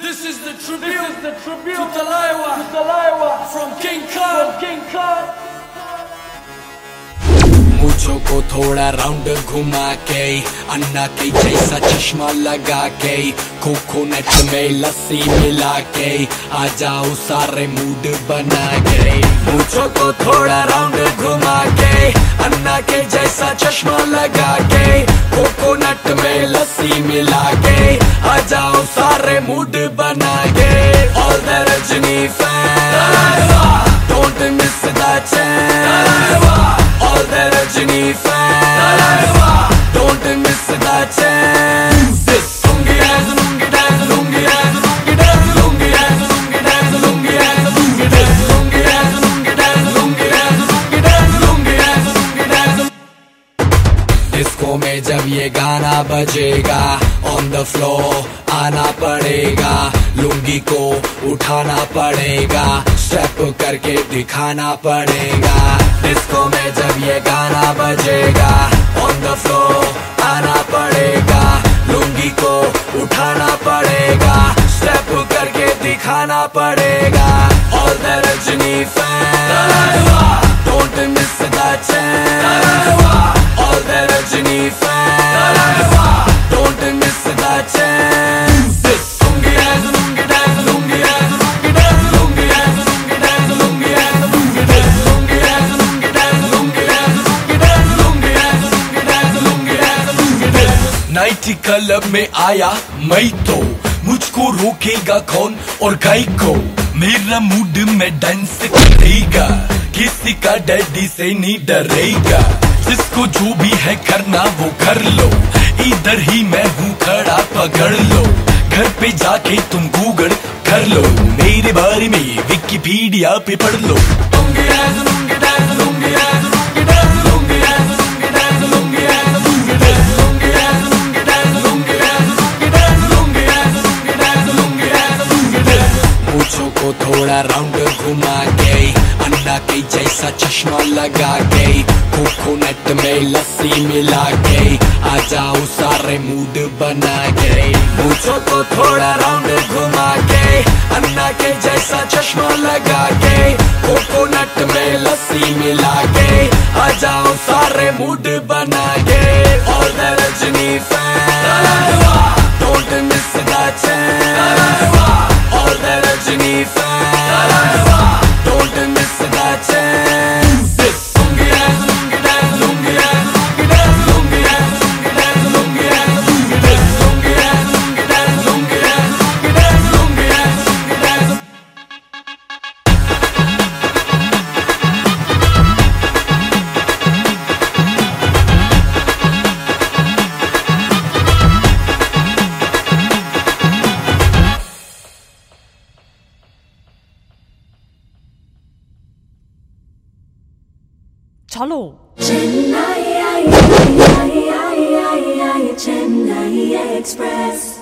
This is the tribute, this is the tribute to Talaiwa, to Talaiwa from King Khan. From King Khan. को थोड़ा round घुमा के अन्ना के जैसा चश्मा लगा के कोकोनट में लस्सी मिला के आ जाओ सारे मूड बना के मुझो को थोड़ा राउंड घुमा के अन्ना के जैसा चश्मा लगा के कोकोनट में लस्सी मिला के आ जाओ सारे मूड dance. में जब ये गाना बजेगा ऑन द फ्लोर आना पड़ेगा, लुंगी को उठाना पड़ेगा स्टेप करके दिखाना पड़ेगा डिस्को में जब ये गाना बजेगा ऑन द फ्लोर आना पड़ेगा, लुंगी को उठाना पड़ेगा स्टेप करके दिखाना पड़ेगा all the Rajni night club में आया मैं तो। मुझको रोकेगा कौन और गाय को? मेरा मूड में डांस करेगा। किसी का डैडी से नहीं डरेगा। जिसको जो भी है करना वो कर लो। इधर ही मैं हूँ खड़ा, पकड़ लो। घर पे जाके तुम गूगल कर लो। मेरे बारे में विकिपीडिया पे पढ़ लो। के चश्मा लगा गई। कोकोनट में लस्सी मिला गई। आ जाओ सारे मूड बना गई पूछो को थोड़ा राउंड घुमा के अन्ना के जैसा चश्मा लगा के कोकोनट में लस्सी मिला गई आ जाओ सारे मूड बना गए। ऑल চলো চেন্নাই এক্সপ্রেস